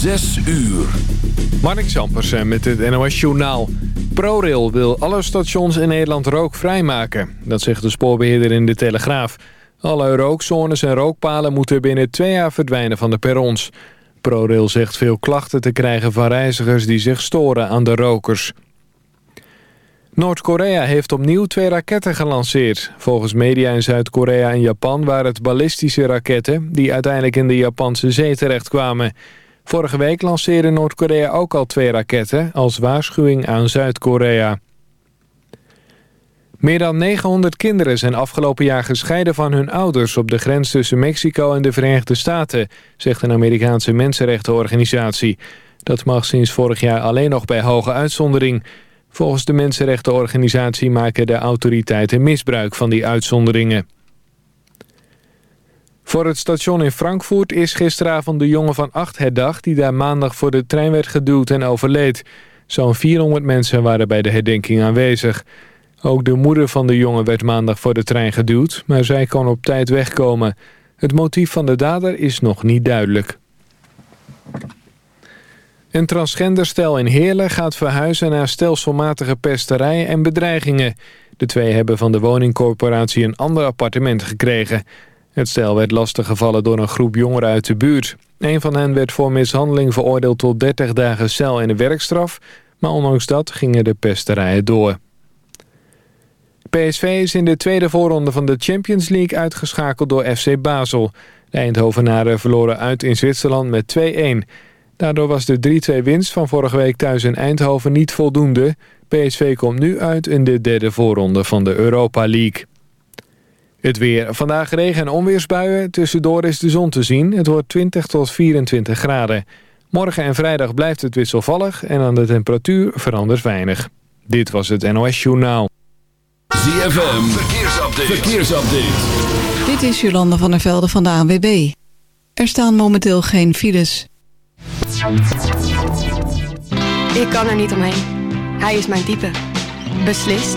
Zes uur. Mark Zampersen met het NOS Journaal. ProRail wil alle stations in Nederland rookvrij maken. Dat zegt de spoorbeheerder in De Telegraaf. Alle rookzones en rookpalen moeten binnen twee jaar verdwijnen van de perrons. ProRail zegt veel klachten te krijgen van reizigers die zich storen aan de rokers. Noord-Korea heeft opnieuw twee raketten gelanceerd. Volgens media in Zuid-Korea en Japan waren het ballistische raketten... die uiteindelijk in de Japanse zee terechtkwamen. Vorige week lanceerde Noord-Korea ook al twee raketten... als waarschuwing aan Zuid-Korea. Meer dan 900 kinderen zijn afgelopen jaar gescheiden van hun ouders... op de grens tussen Mexico en de Verenigde Staten... zegt een Amerikaanse mensenrechtenorganisatie. Dat mag sinds vorig jaar alleen nog bij hoge uitzondering... Volgens de mensenrechtenorganisatie maken de autoriteiten misbruik van die uitzonderingen. Voor het station in Frankfurt is gisteravond de jongen van acht herdacht... die daar maandag voor de trein werd geduwd en overleed. Zo'n 400 mensen waren bij de herdenking aanwezig. Ook de moeder van de jongen werd maandag voor de trein geduwd... maar zij kon op tijd wegkomen. Het motief van de dader is nog niet duidelijk. Een transgenderstel in Heerlen gaat verhuizen naar stelselmatige pesterijen en bedreigingen. De twee hebben van de woningcorporatie een ander appartement gekregen. Het stel werd lastiggevallen door een groep jongeren uit de buurt. Een van hen werd voor mishandeling veroordeeld tot 30 dagen cel en een werkstraf... maar ondanks dat gingen de pesterijen door. PSV is in de tweede voorronde van de Champions League uitgeschakeld door FC Basel. De Eindhovenaren verloren uit in Zwitserland met 2-1... Daardoor was de 3-2 winst van vorige week thuis in Eindhoven niet voldoende. PSV komt nu uit in de derde voorronde van de Europa League. Het weer. Vandaag regen- en onweersbuien. Tussendoor is de zon te zien. Het wordt 20 tot 24 graden. Morgen en vrijdag blijft het wisselvallig en aan de temperatuur verandert weinig. Dit was het NOS Journaal. ZFM. Verkeersupdate. Verkeersupdate. Dit is Jolanda van der Velde van de ANWB. Er staan momenteel geen files. Ik kan er niet omheen. Hij is mijn type. Beslist,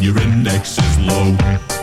your index is low.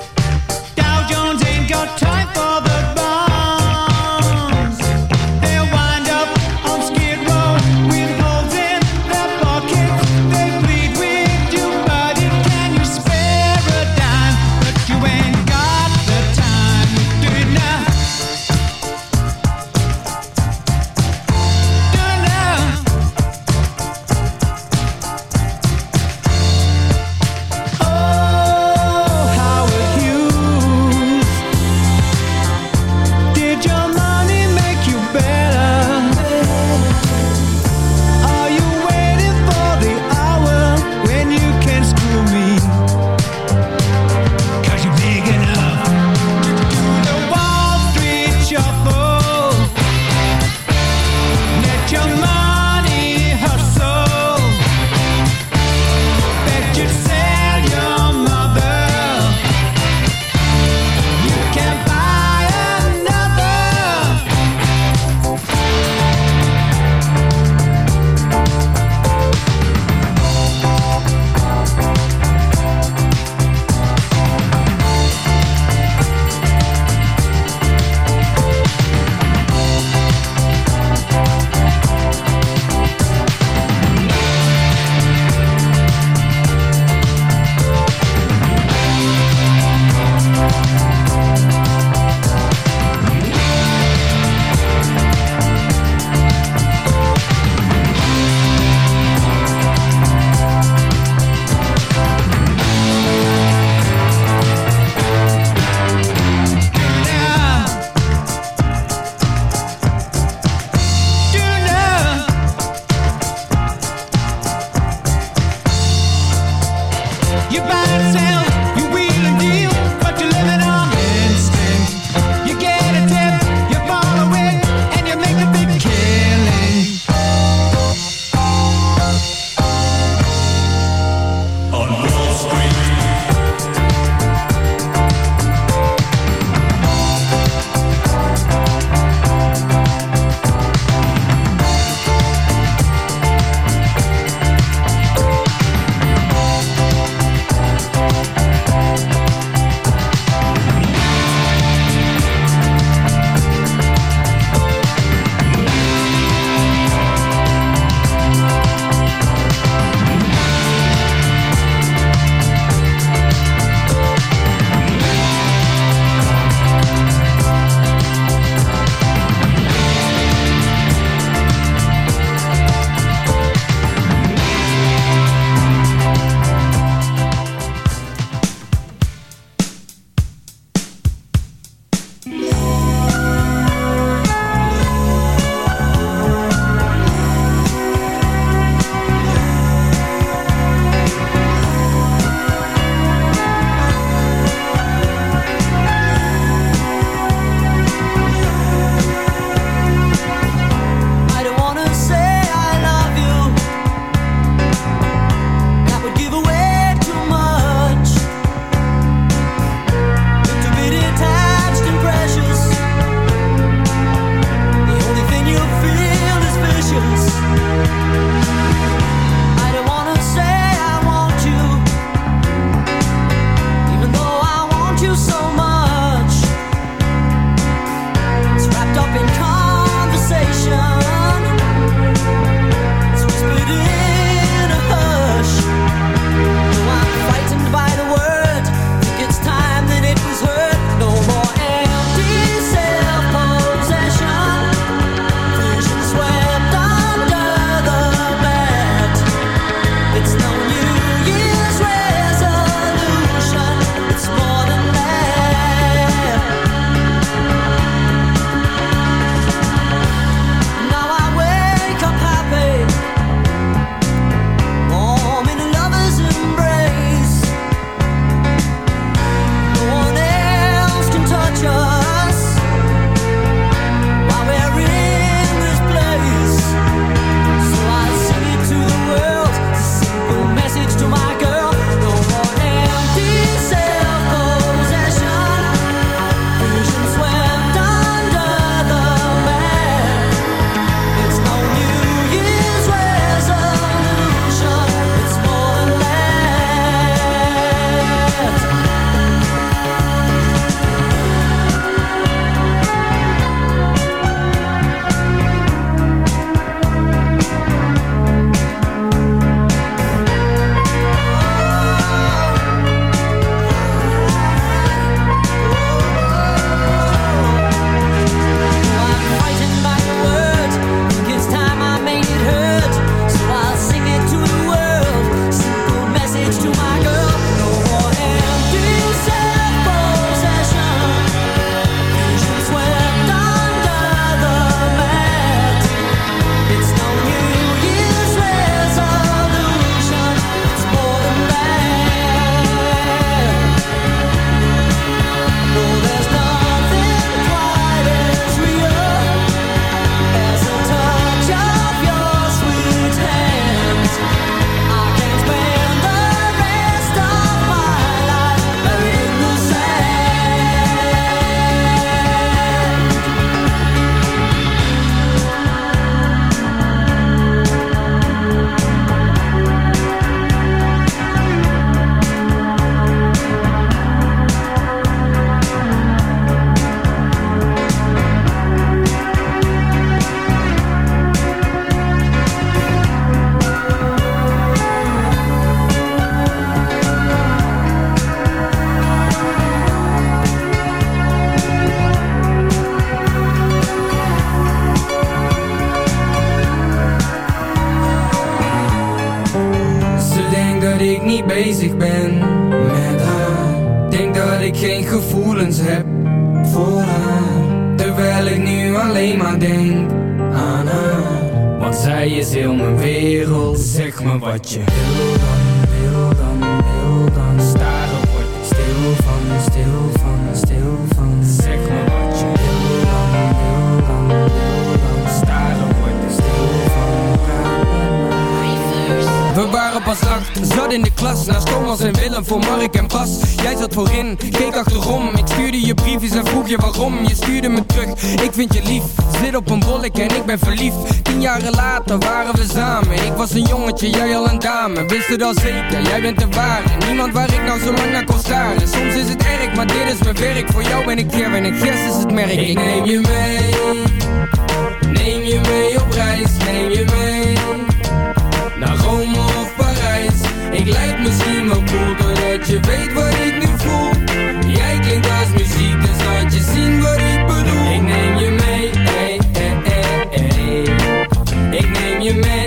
Al een dame Wist het al zeker, jij bent de ware Niemand waar ik nou zo lang naar kon staren. Soms is het erg, maar dit is mijn werk. Voor jou ben ik keer en ik is het merk. Ik neem je mee Neem je mee op reis, neem je mee Naar Rome of Parijs. Ik lijk misschien wel cool Doordat je weet wat ik nu voel. Jij klinkt als muziek, dus laat je zien wat ik bedoel. Ik neem je mee, ey, ey, ey, ey. Ik neem je mee,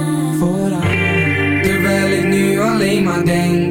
voor haar Terwijl ik nu alleen maar denk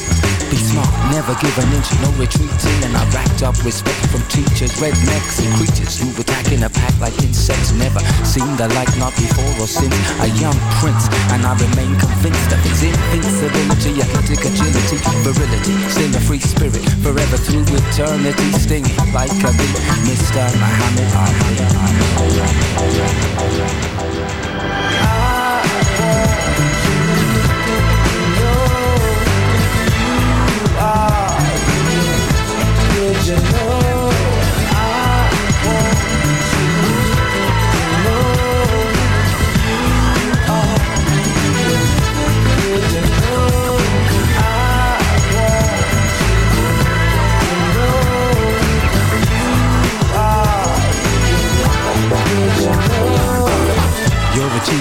Be smart, never give an inch, no retreating. And I racked up respect from teachers, rednecks and creatures who attack in a pack like insects. Never seen the like, not before or since. A young prince, and I remain convinced of his invincibility, athletic agility, virility. Still a free spirit, forever through eternity. Stinging like a bee, Mr. Muhammad. opportunity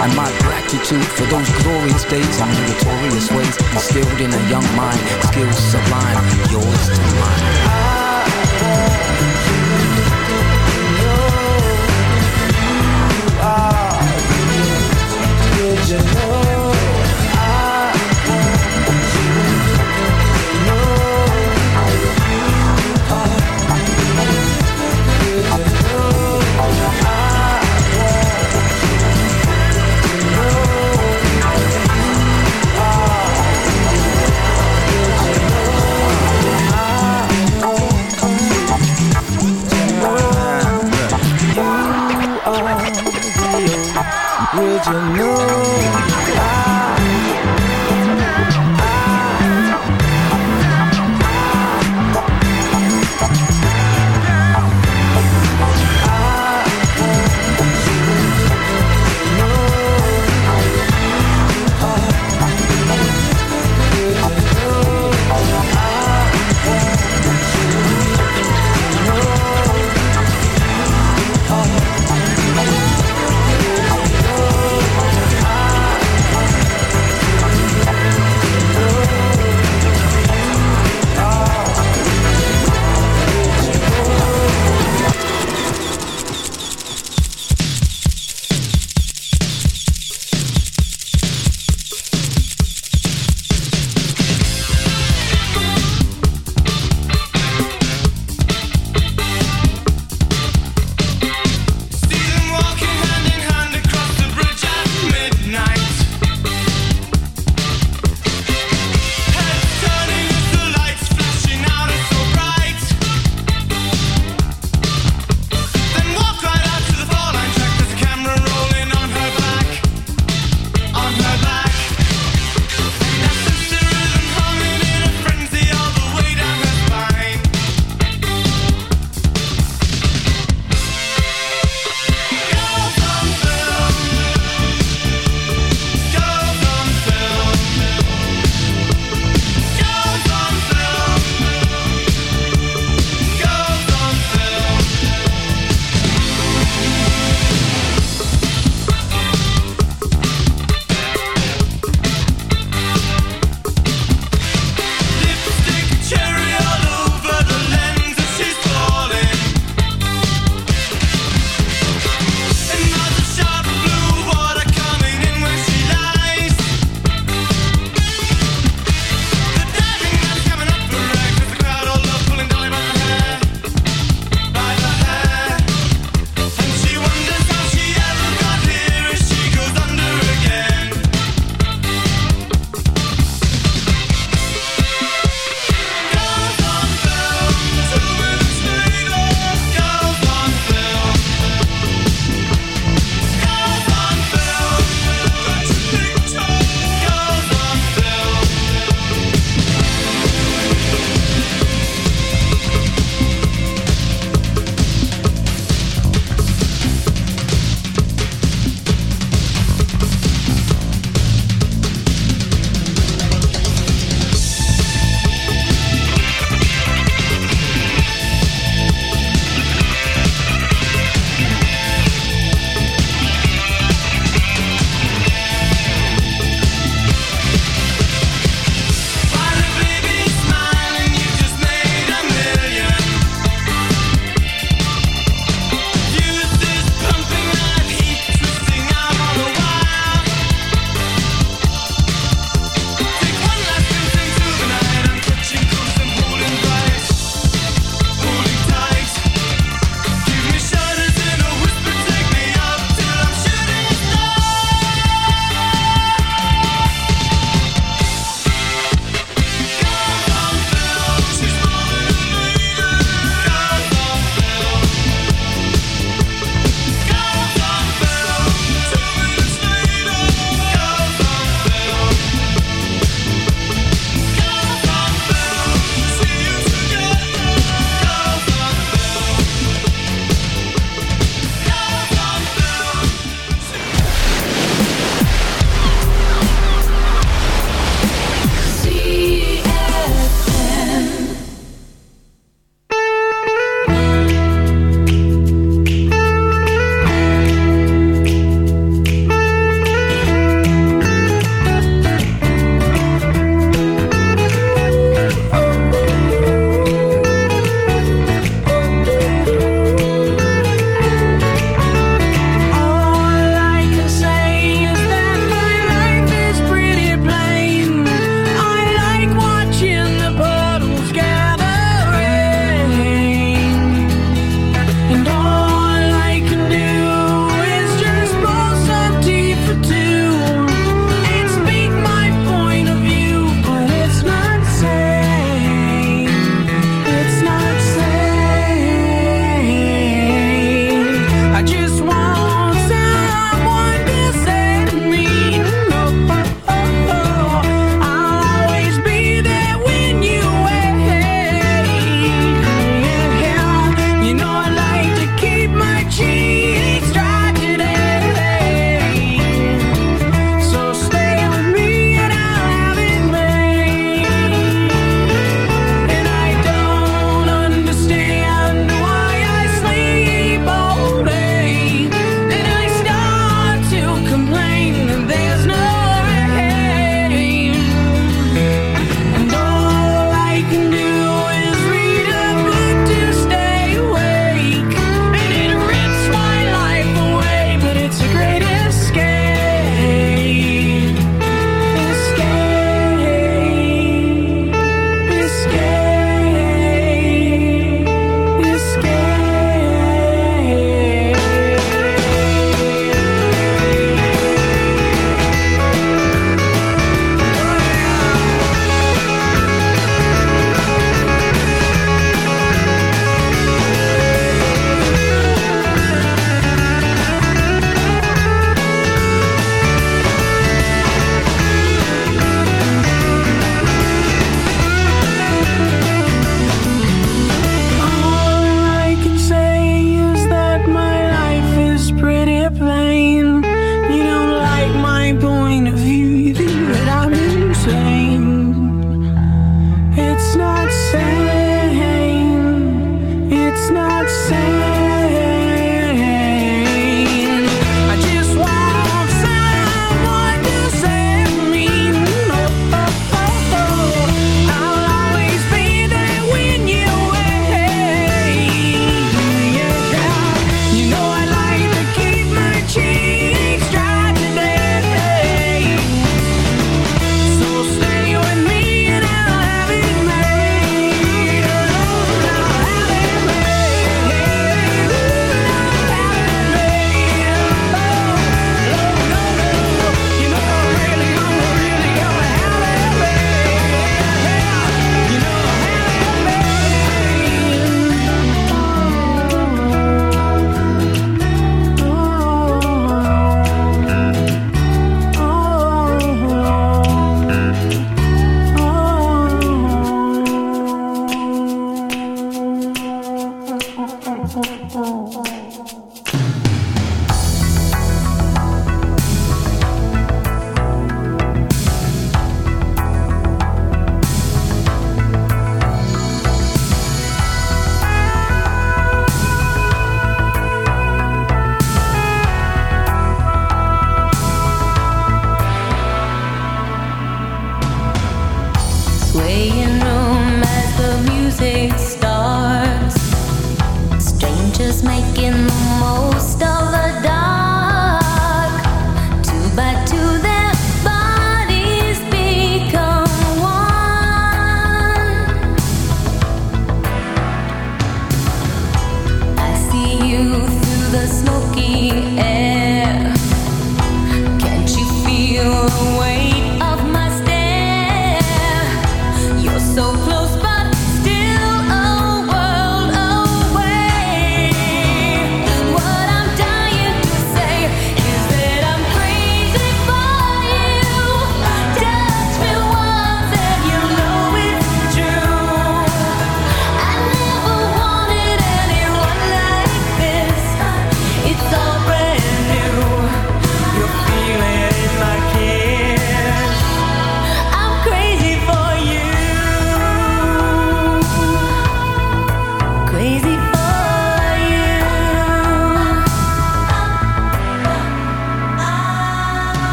And my gratitude for those glorious days. And meritorious ways. Instilled in a young mind. Skills sublime. Yours to mine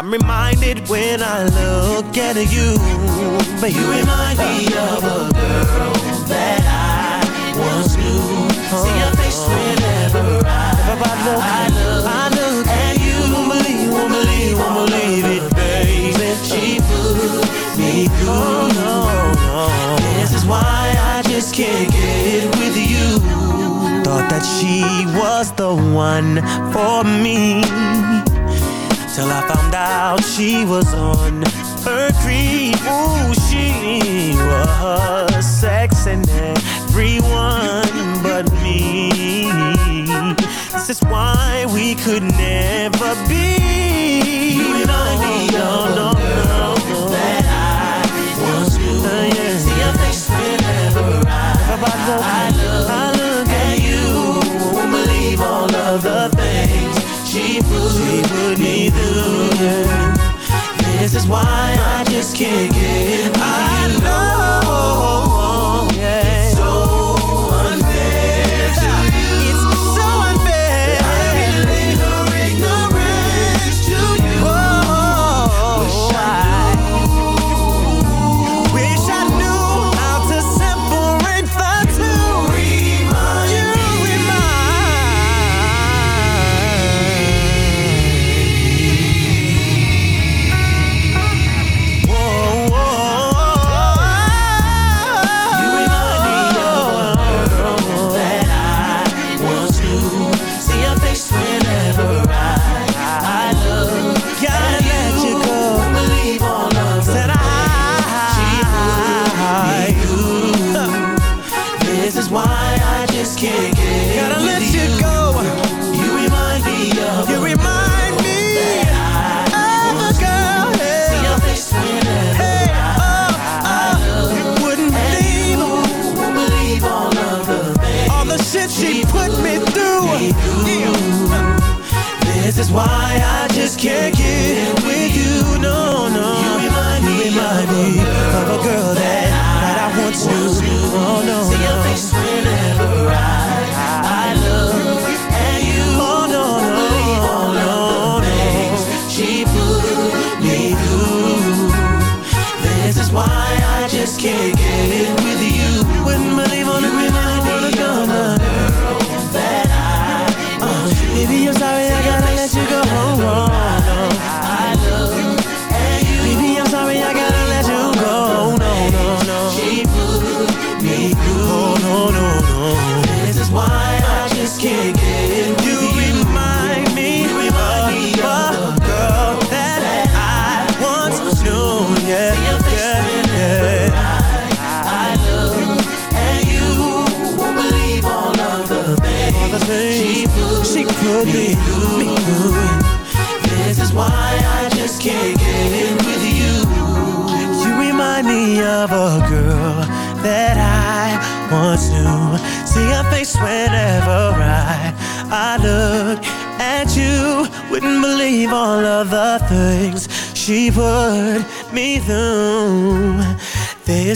I'm reminded when I look at you, but you remind me of a girl that I once knew. See your face whenever I, I look, I look at you. Won't believe, won't believe, won't believe it, baby. She put me through. No, no. This is why I just can't get it with you. Thought that she was the one for me. Till I found out she was on her creep. Ooh, she was sexing everyone but me. This is why we could never be. You me of no, no, no, no. that I once knew. Uh, yeah. See your face whenever I, I, look, I look at you. Won't believe all of the things she put, me through. This is why I just can't get I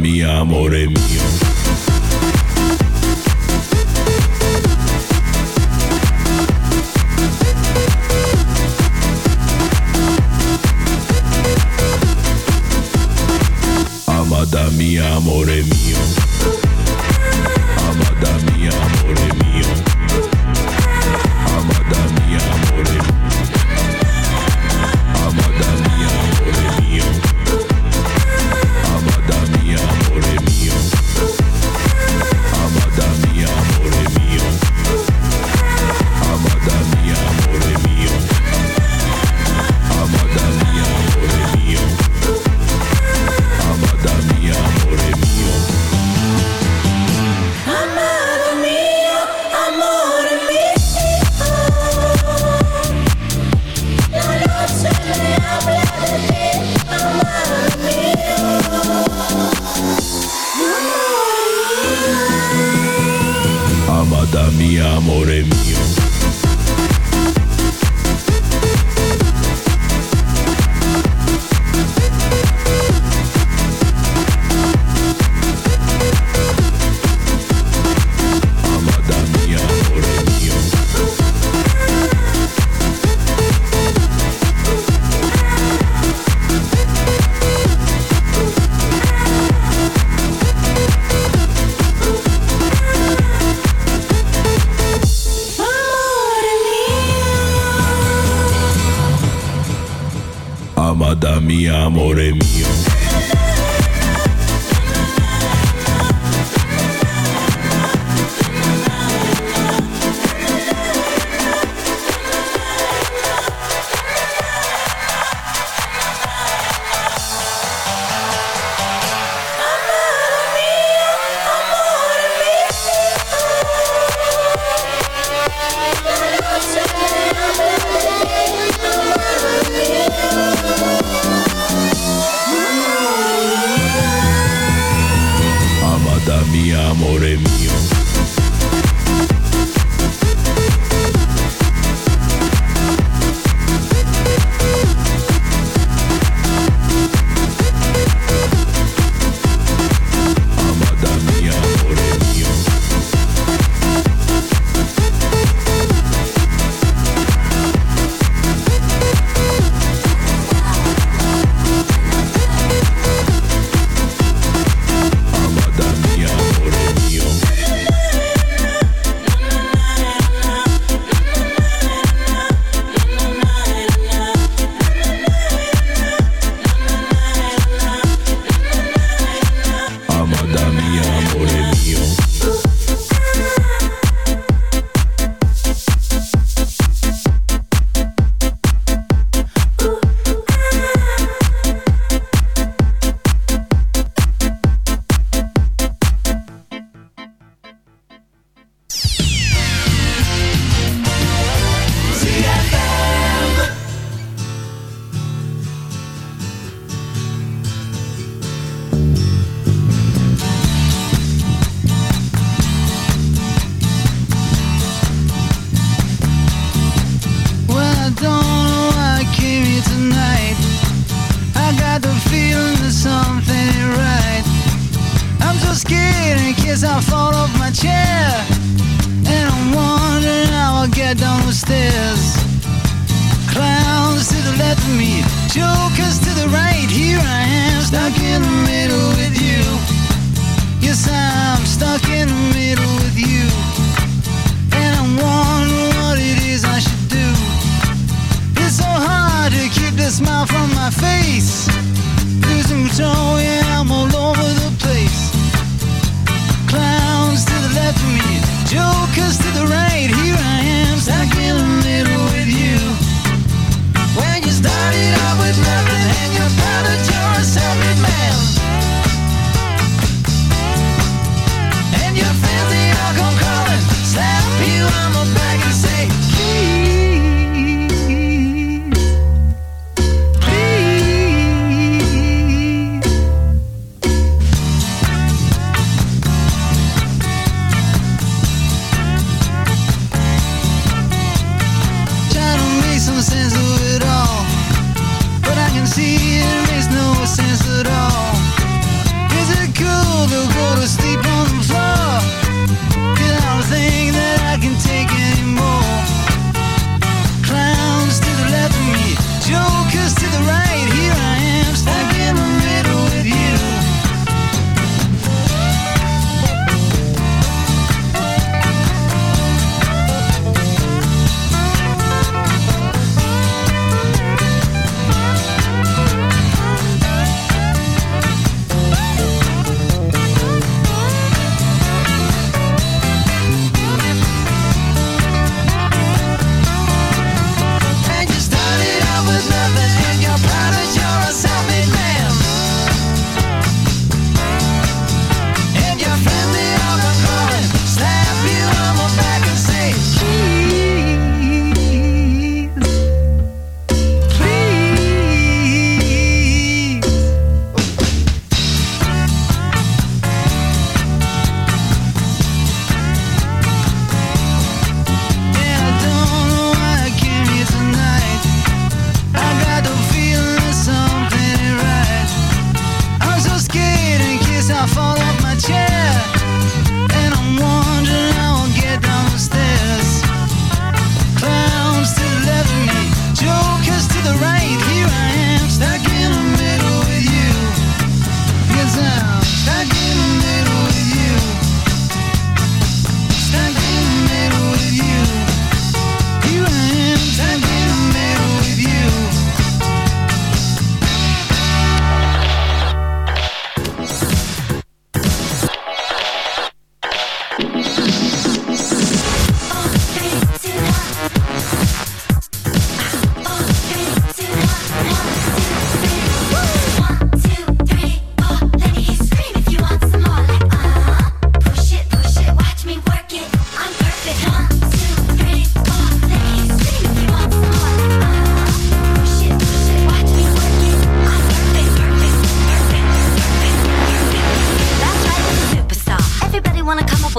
mía, amore mío. da mi amore mio.